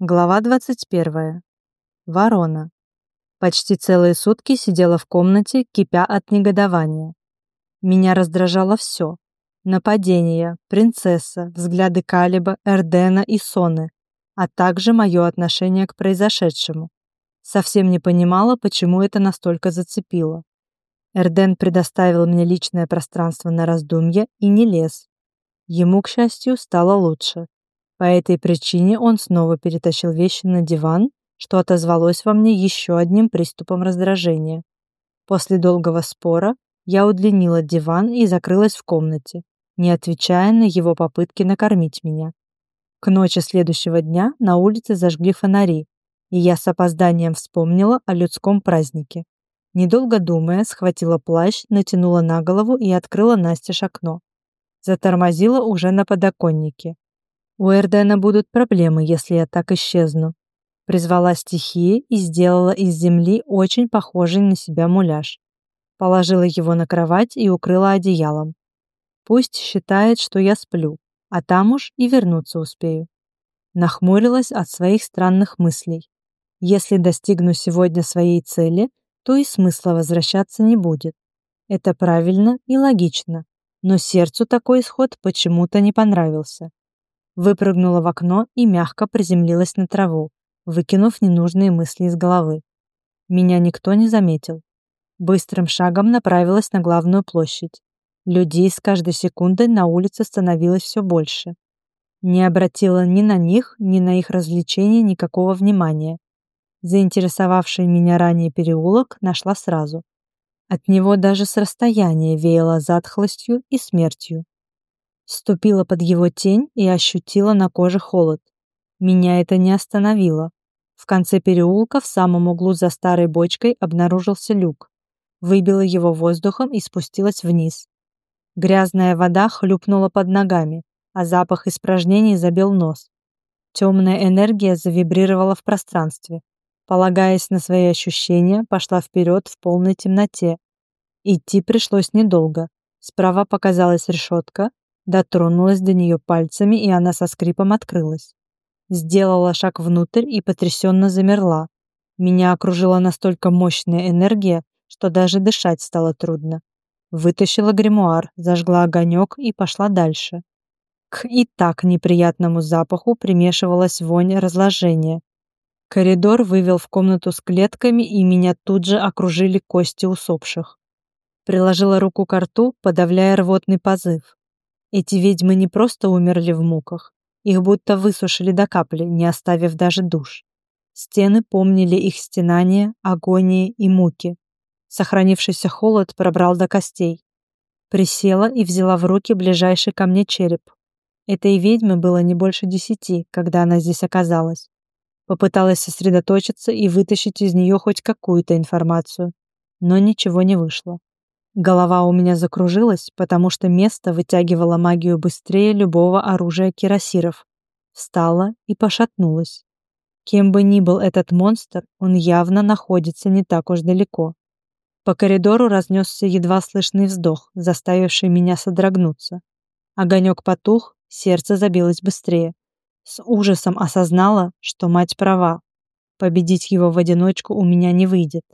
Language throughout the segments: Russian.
Глава 21. Ворона. Почти целые сутки сидела в комнате, кипя от негодования. Меня раздражало все. Нападения, принцесса, взгляды Калиба, Эрдена и Соны, а также мое отношение к произошедшему. Совсем не понимала, почему это настолько зацепило. Эрден предоставил мне личное пространство на раздумье и не лез. Ему, к счастью, стало лучше. По этой причине он снова перетащил вещи на диван, что отозвалось во мне еще одним приступом раздражения. После долгого спора я удлинила диван и закрылась в комнате, не отвечая на его попытки накормить меня. К ночи следующего дня на улице зажгли фонари, и я с опозданием вспомнила о людском празднике. Недолго думая, схватила плащ, натянула на голову и открыла настежь окно. Затормозила уже на подоконнике, у Эрдена будут проблемы, если я так исчезну. Призвала стихии и сделала из земли очень похожий на себя муляж. Положила его на кровать и укрыла одеялом. Пусть считает, что я сплю, а там уж и вернуться успею. Нахмурилась от своих странных мыслей. Если достигну сегодня своей цели, то и смысла возвращаться не будет. Это правильно и логично, но сердцу такой исход почему-то не понравился выпрыгнула в окно и мягко приземлилась на траву, выкинув ненужные мысли из головы. Меня никто не заметил. Быстрым шагом направилась на главную площадь. Людей с каждой секундой на улице становилось все больше. Не обратила ни на них, ни на их развлечения никакого внимания. Заинтересовавший меня ранее переулок нашла сразу. От него даже с расстояния веяло затхлостью и смертью. Ступила под его тень и ощутила на коже холод. Меня это не остановило. В конце переулка в самом углу за старой бочкой обнаружился люк. Выбила его воздухом и спустилась вниз. Грязная вода хлюпнула под ногами, а запах испражнений забил нос. Темная энергия завибрировала в пространстве. Полагаясь на свои ощущения, пошла вперед в полной темноте. Идти пришлось недолго. Справа показалась решетка, Дотронулась до нее пальцами, и она со скрипом открылась. Сделала шаг внутрь и потрясенно замерла. Меня окружила настолько мощная энергия, что даже дышать стало трудно. Вытащила гримуар, зажгла огонек и пошла дальше. К и так неприятному запаху примешивалась вонь разложения. Коридор вывел в комнату с клетками, и меня тут же окружили кости усопших. Приложила руку к рту, подавляя рвотный позыв. Эти ведьмы не просто умерли в муках, их будто высушили до капли, не оставив даже душ. Стены помнили их стенания, агонии и муки. Сохранившийся холод пробрал до костей. Присела и взяла в руки ближайший ко мне череп. Этой ведьмы было не больше десяти, когда она здесь оказалась. Попыталась сосредоточиться и вытащить из нее хоть какую-то информацию, но ничего не вышло. Голова у меня закружилась, потому что место вытягивало магию быстрее любого оружия кирасиров. Встала и пошатнулась. Кем бы ни был этот монстр, он явно находится не так уж далеко. По коридору разнесся едва слышный вздох, заставивший меня содрогнуться. Огонек потух, сердце забилось быстрее. С ужасом осознала, что мать права. Победить его в одиночку у меня не выйдет.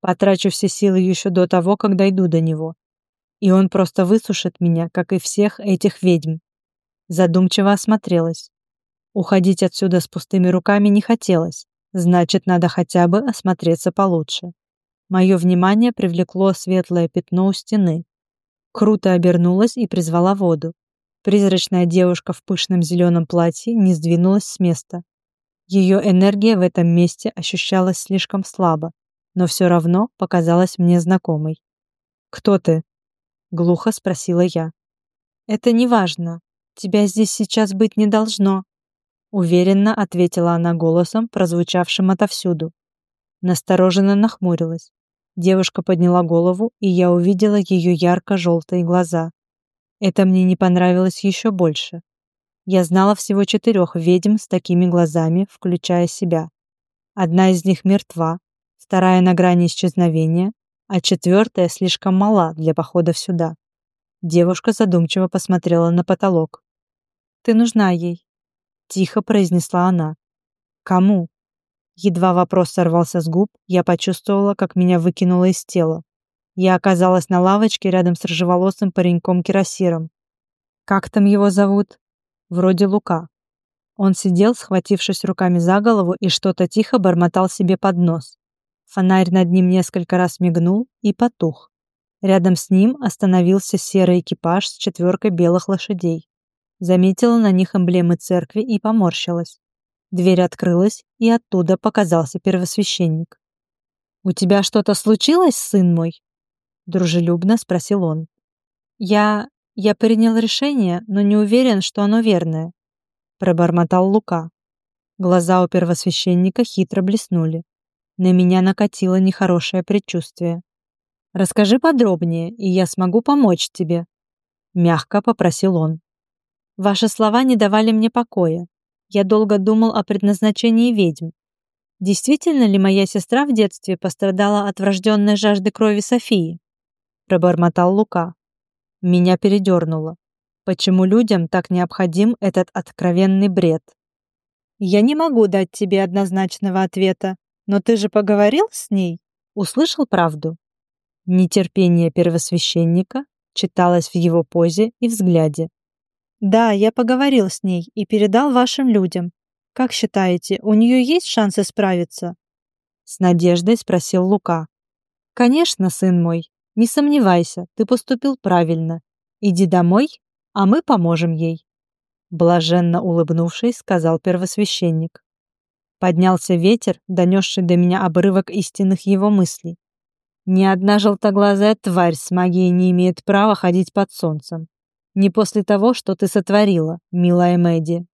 Потрачу все силы еще до того, как дойду до него. И он просто высушит меня, как и всех этих ведьм. Задумчиво осмотрелась. Уходить отсюда с пустыми руками не хотелось, значит, надо хотя бы осмотреться получше. Мое внимание привлекло светлое пятно у стены. Круто обернулась и призвала воду. Призрачная девушка в пышном зеленом платье не сдвинулась с места. Ее энергия в этом месте ощущалась слишком слабо, но все равно показалась мне знакомой. «Кто ты?» — глухо спросила я. «Это не важно. Тебя здесь сейчас быть не должно», — уверенно ответила она голосом, прозвучавшим отовсюду. Настороженно нахмурилась. Девушка подняла голову, и я увидела ее ярко-желтые глаза. Это мне не понравилось еще больше. Я знала всего четырех ведьм с такими глазами, включая себя. Одна из них мертва, вторая на грани исчезновения, а четвертая слишком мала для похода сюда. Девушка задумчиво посмотрела на потолок. «Ты нужна ей», — тихо произнесла она. Кому? Едва вопрос сорвался с губ, я почувствовала, как меня выкинуло из тела. Я оказалась на лавочке рядом с рыжеволосым пареньком-кирасиром. Как там его зовут? Вроде Лука. Он сидел, схватившись руками за голову, и что-то тихо бормотал себе под нос. Фонарь над ним несколько раз мигнул и потух. Рядом с ним остановился серый экипаж с четверкой белых лошадей. Заметила на них эмблемы церкви и поморщилась. Дверь открылась, и оттуда показался первосвященник. «У тебя что-то случилось, сын мой?» Дружелюбно спросил он. «Я... я принял решение, но не уверен, что оно верное», пробормотал Лука. Глаза у первосвященника хитро блеснули. На меня накатило нехорошее предчувствие. «Расскажи подробнее, и я смогу помочь тебе», — мягко попросил он. «Ваши слова не давали мне покоя. Я долго думал о предназначении ведьм. Действительно ли моя сестра в детстве пострадала от врожденной жажды крови Софии?» Пробормотал Лука. Меня передернуло. Почему людям так необходим этот откровенный бред? «Я не могу дать тебе однозначного ответа», но ты же поговорил с ней? Услышал правду? Нетерпение первосвященника читалось в его позе и взгляде. Да, я поговорил с ней и передал вашим людям. Как считаете, у нее есть шансы справиться? С надеждой спросил Лука. Конечно, сын мой, не сомневайся, ты поступил правильно. Иди домой, а мы поможем ей. Блаженно улыбнувшись, сказал первосвященник. Поднялся ветер, донесший до меня обрывок истинных его мыслей. Ни одна желтоглазая тварь с магией не имеет права ходить под солнцем. Не после того, что ты сотворила, милая Мэдди.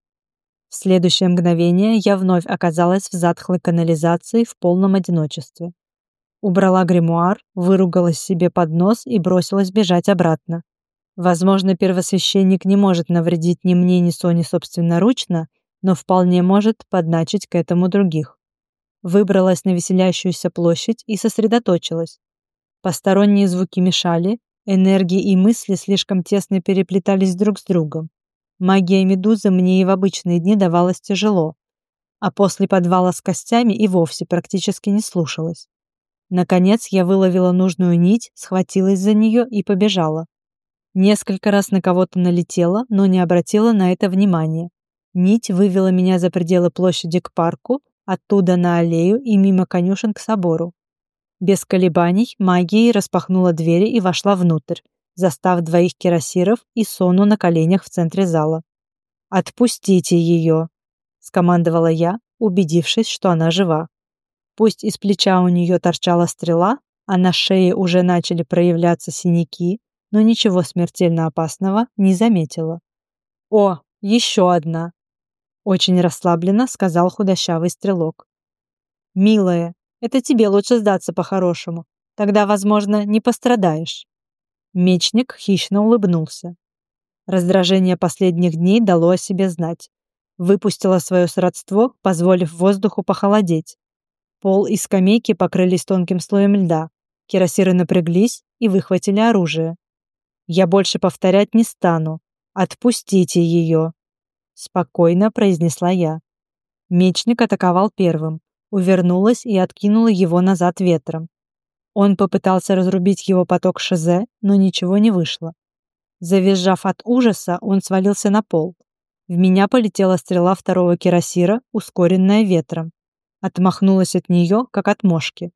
В следующее мгновение я вновь оказалась в затхлой канализации в полном одиночестве. Убрала гримуар, выругалась себе под нос и бросилась бежать обратно. Возможно, первосвященник не может навредить ни мне, ни Соне собственноручно, но вполне может подначить к этому других. Выбралась на веселящуюся площадь и сосредоточилась. Посторонние звуки мешали, энергии и мысли слишком тесно переплетались друг с другом. Магия медузы мне и в обычные дни давалась тяжело, а после подвала с костями и вовсе практически не слушалась. Наконец я выловила нужную нить, схватилась за нее и побежала. Несколько раз на кого-то налетела, но не обратила на это внимания. Нить вывела меня за пределы площади к парку, оттуда на аллею и мимо конюшен к собору. Без колебаний магией распахнула двери и вошла внутрь, застав двоих кирасиров и Сону на коленях в центре зала. «Отпустите ее!» — скомандовала я, убедившись, что она жива. Пусть из плеча у нее торчала стрела, а на шее уже начали проявляться синяки, но ничего смертельно опасного не заметила. «О, еще одна!» Очень расслабленно сказал худощавый стрелок. «Милая, это тебе лучше сдаться по-хорошему. Тогда, возможно, не пострадаешь». Мечник хищно улыбнулся. Раздражение последних дней дало о себе знать. Выпустила свое сродство, позволив воздуху похолодеть. Пол и скамейки покрылись тонким слоем льда. Кирасиры напряглись и выхватили оружие. «Я больше повторять не стану. Отпустите ее!» Спокойно произнесла я. Мечник атаковал первым, увернулась и откинула его назад ветром. Он попытался разрубить его поток шизе, но ничего не вышло. Завизжав от ужаса, он свалился на пол. В меня полетела стрела второго кирасира, ускоренная ветром. Отмахнулась от нее, как от мошки.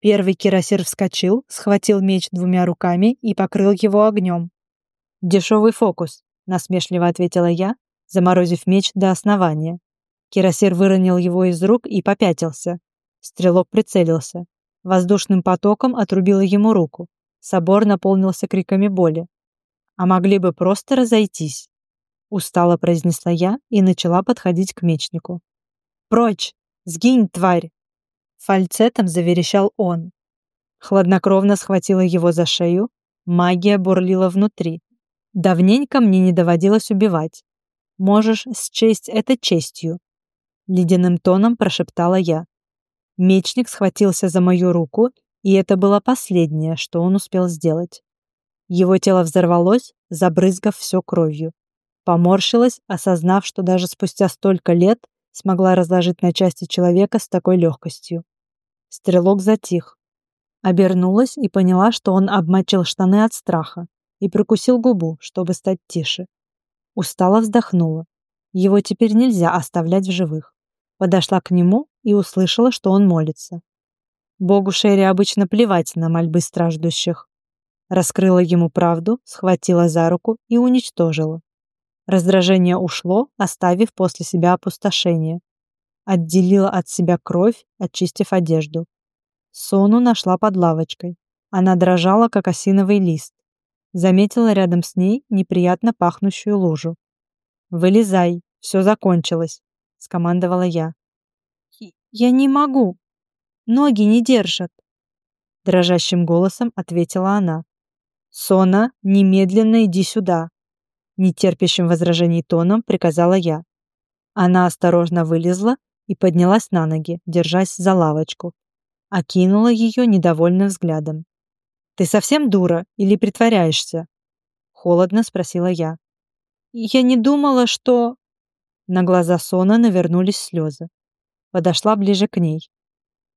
Первый кирасир вскочил, схватил меч двумя руками и покрыл его огнем. «Дешевый фокус», — насмешливо ответила я, заморозив меч до основания. Кирасир выронил его из рук и попятился. Стрелок прицелился. Воздушным потоком отрубило ему руку. Собор наполнился криками боли. «А могли бы просто разойтись!» Устало произнесла я и начала подходить к мечнику. «Прочь! Сгинь, тварь!» Фальцетом заверещал он. Хладнокровно схватила его за шею. Магия бурлила внутри. Давненько мне не доводилось убивать. Можешь счесть это честью», — ледяным тоном прошептала я. Мечник схватился за мою руку, и это было последнее, что он успел сделать. Его тело взорвалось, забрызгав все кровью. Поморщилась, осознав, что даже спустя столько лет смогла разложить на части человека с такой легкостью. Стрелок затих. Обернулась и поняла, что он обмочил штаны от страха и прикусил губу, чтобы стать тише. Устало вздохнула. Его теперь нельзя оставлять в живых. Подошла к нему и услышала, что он молится. Богу Шерри обычно плевать на мольбы страждущих. Раскрыла ему правду, схватила за руку и уничтожила. Раздражение ушло, оставив после себя опустошение. Отделила от себя кровь, очистив одежду. Сону нашла под лавочкой. Она дрожала, как осиновый лист. Заметила рядом с ней неприятно пахнущую лужу. «Вылезай, все закончилось», — скомандовала я. «Я не могу. Ноги не держат», — дрожащим голосом ответила она. «Сона, немедленно иди сюда», нетерпящим возражений тоном приказала я. Она осторожно вылезла и поднялась на ноги, держась за лавочку. Окинула ее недовольным взглядом. «Ты совсем дура или притворяешься?» Холодно спросила я. «Я не думала, что...» На глаза Сона навернулись слезы. Подошла ближе к ней.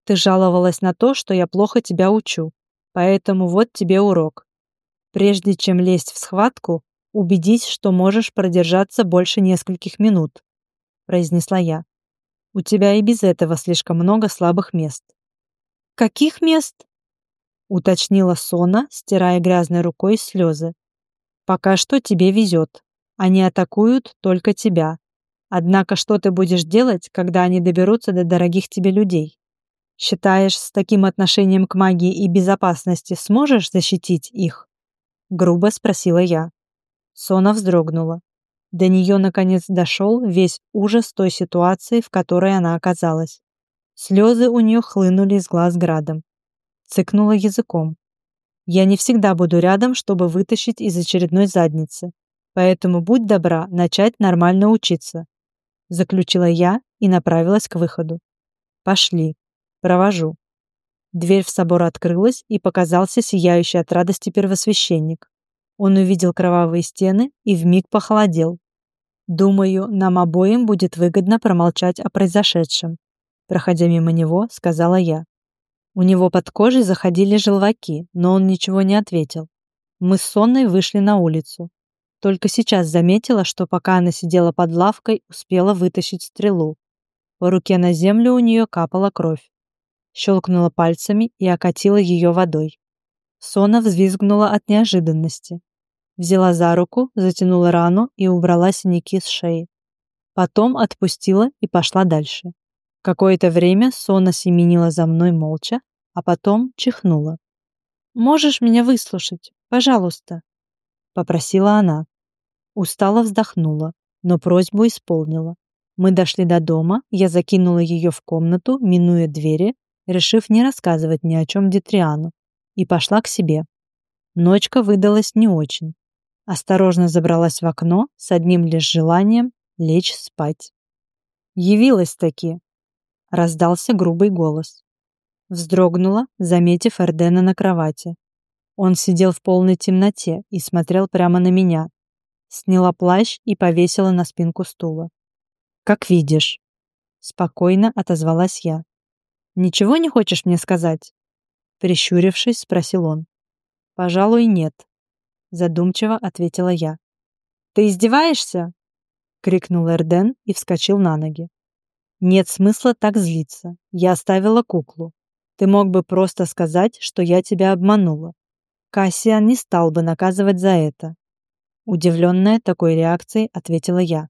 «Ты жаловалась на то, что я плохо тебя учу, поэтому вот тебе урок. Прежде чем лезть в схватку, убедись, что можешь продержаться больше нескольких минут», произнесла я. «У тебя и без этого слишком много слабых мест». «Каких мест?» Уточнила Сона, стирая грязной рукой слезы. «Пока что тебе везет. Они атакуют только тебя. Однако что ты будешь делать, когда они доберутся до дорогих тебе людей? Считаешь, с таким отношением к магии и безопасности сможешь защитить их?» Грубо спросила я. Сона вздрогнула. До нее наконец дошел весь ужас той ситуации, в которой она оказалась. Слезы у нее хлынули из глаз градом. Цыкнула языком. «Я не всегда буду рядом, чтобы вытащить из очередной задницы. Поэтому будь добра начать нормально учиться», заключила я и направилась к выходу. «Пошли. Провожу». Дверь в собор открылась, и показался сияющий от радости первосвященник. Он увидел кровавые стены и вмиг похолодел. Думаю, нам обоим будет выгодно промолчать о произошедшем. Проходя мимо него, сказала я. У него под кожей заходили желваки, но он ничего не ответил. Мы с Сонной вышли на улицу. Только сейчас заметила, что пока она сидела под лавкой, успела вытащить стрелу. По руке на землю у нее капала кровь. Щелкнула пальцами и окатила ее водой. Сона взвизгнула от неожиданности взяла за руку, затянула рану и убрала синяки с шеи. Потом отпустила и пошла дальше. Какое-то время Сона семенила за мной молча, а потом чихнула. «Можешь меня выслушать, пожалуйста?» — попросила она. Устало вздохнула, но просьбу исполнила. Мы дошли до дома, я закинула ее в комнату, минуя двери, решив не рассказывать ни о чем Детриану, и пошла к себе. Ночка выдалась не очень осторожно забралась в окно с одним лишь желанием лечь спать. «Явилась-таки!» — раздался грубый голос. Вздрогнула, заметив Эрдена на кровати. Он сидел в полной темноте и смотрел прямо на меня. Сняла плащ и повесила на спинку стула. «Как видишь», — спокойно отозвалась я. «Ничего не хочешь мне сказать?» Прищурившись, спросил он. «Пожалуй, нет», задумчиво ответила я. Ты издеваешься? крикнул Эрден и вскочил на ноги. Нет смысла так злиться. Я оставила куклу. Ты мог бы просто сказать, что я тебя обманула. Кассиан не стал бы наказывать за это. Удивленная такой реакцией, ответила я.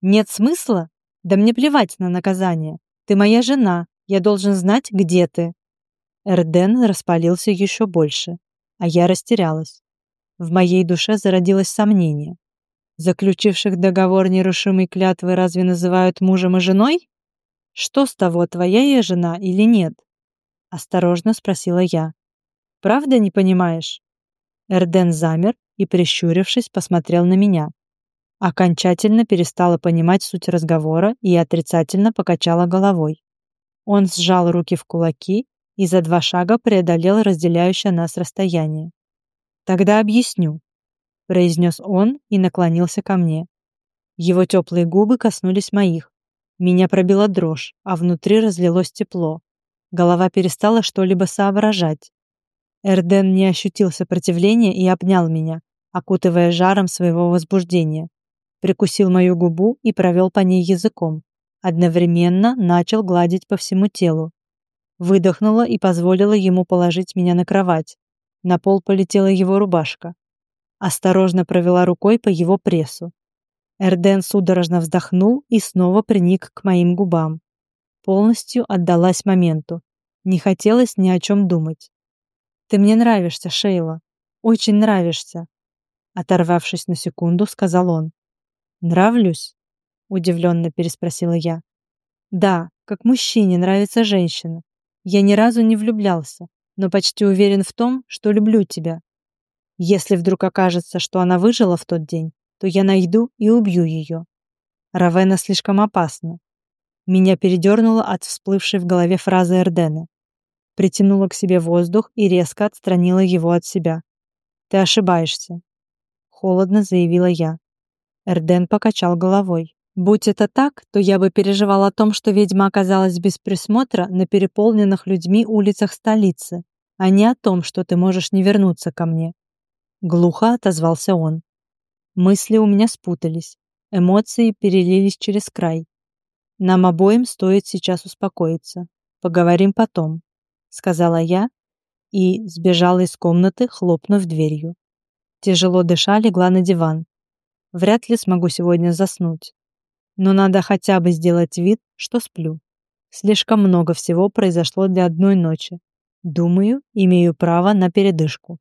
Нет смысла? Да мне плевать на наказание. Ты моя жена. Я должен знать, где ты. Эрден распалился еще больше, а я растерялась. В моей душе зародилось сомнение. Заключивших договор нерушимой клятвы разве называют мужем и женой? Что с того, твоя я жена или нет? Осторожно спросила я. Правда не понимаешь? Эрден замер и, прищурившись, посмотрел на меня. Окончательно перестала понимать суть разговора и отрицательно покачала головой. Он сжал руки в кулаки и за два шага преодолел разделяющее нас расстояние. Тогда объясню, произнес он и наклонился ко мне. Его теплые губы коснулись моих. Меня пробила дрожь, а внутри разлилось тепло. Голова перестала что-либо соображать. Эрден не ощутил сопротивления и обнял меня, окутывая жаром своего возбуждения. Прикусил мою губу и провел по ней языком. Одновременно начал гладить по всему телу. Выдохнула и позволила ему положить меня на кровать. На пол полетела его рубашка. Осторожно провела рукой по его прессу. Эрден судорожно вздохнул и снова приник к моим губам. Полностью отдалась моменту. Не хотелось ни о чем думать. «Ты мне нравишься, Шейла. Очень нравишься», оторвавшись на секунду, сказал он. «Нравлюсь?» удивленно переспросила я. «Да, как мужчине нравится женщина. Я ни разу не влюблялся, но почти уверен в том, что люблю тебя. Если вдруг окажется, что она выжила в тот день, то я найду и убью ее. Равена слишком опасна. Меня передернуло от всплывшей в голове фразы Эрдена. Притянула к себе воздух и резко отстранила его от себя. «Ты ошибаешься», — холодно заявила я. Эрден покачал головой. «Будь это так, то я бы переживал о том, что ведьма оказалась без присмотра на переполненных людьми улицах столицы, а не о том, что ты можешь не вернуться ко мне». Глухо отозвался он. Мысли у меня спутались, эмоции перелились через край. Нам обоим стоит сейчас успокоиться. Поговорим потом, сказала я и сбежала из комнаты, хлопнув дверью. Тяжело дыша, легла на диван. Вряд ли смогу сегодня заснуть. Но надо хотя бы сделать вид, что сплю. Слишком много всего произошло для одной ночи. Думаю, имею право на передышку.